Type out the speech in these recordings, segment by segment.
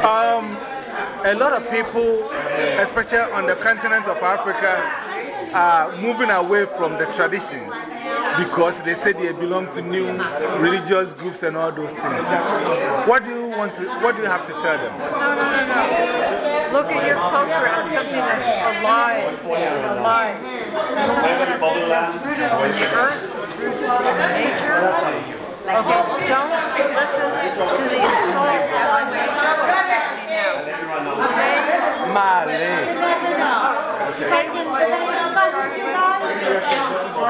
Um, a lot of people, especially on the continent of Africa, are moving away from the traditions because they say they belong to new religious groups and all those things. What do you want to, what do you have to tell them? No, no, no, no. Look at your culture as something that's alive, alive. As something that's, that's rooted in the earth, it's rooted in nature. Okay, don't listen to the insult on nature that's happening now. Stay, Malay. stay with what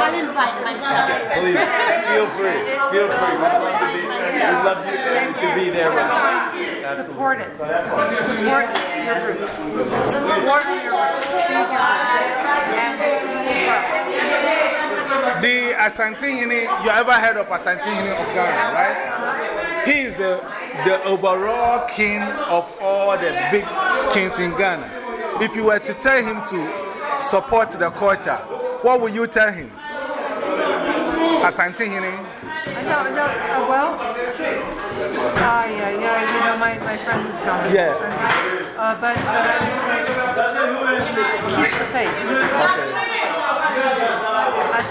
I'll invite myself. Please, feel free. Feel free. We'd love to be, we'd love you to be there with us. Support it. Support your roots. Support your roots. Feed your roots. And The Asantehene, you ever heard of Asantehene of Ghana, right? He is the, the overall king of all the big kings in Ghana. If you were to tell him to support the culture, what would you tell him? Asantehene? Uh, well, ah, yeah, yeah, you know, my, my friend is gone. Yeah. Uh, but, but I would say, keep the faith. I've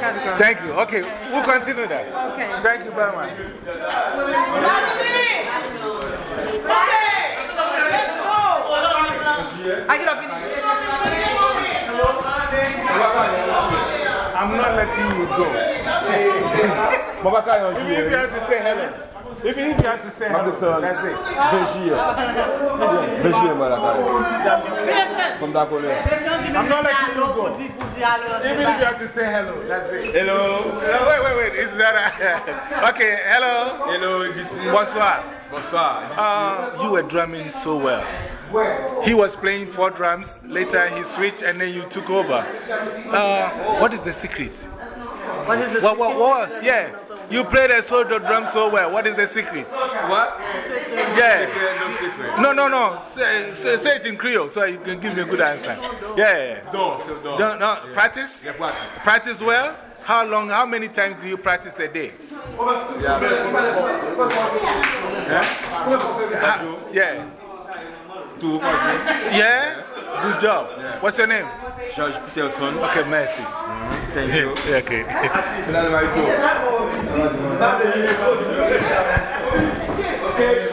got to go. Thank you. Okay, we'll continue that. Okay. Thank you very much. I get up in I'm not letting you go. Even if you have to say hello. Even if you have to say hello, that's it. Vigia. Vigia, Maracai. From Dakole. I'm not letting you go. Even if you have to say hello, that's it. Hello. No, wait, wait, wait. Is that okay? Hello. Hello, this is. Bonsoir. Bonsoir. Uh, you were drumming so well. He was playing four drums. Later, he switched and then you took over. Uh, what is the secret? What is it? What, what, what? Yeah. You played a solo drum so well. What is the secret? What? Yeah. No. No, no, no. Say, say, say it in Creole so you can give me a good answer. Yeah. No, so no. No, no. Practice? Yeah, practice. Practice well? How long, how many times do you practice a day? Yeah. Yeah. Two. Yeah? Good job. What's your name? George Peterson. Okay, merci. Mm-hmm. Thank you. Okay. So that's my soul. Okay,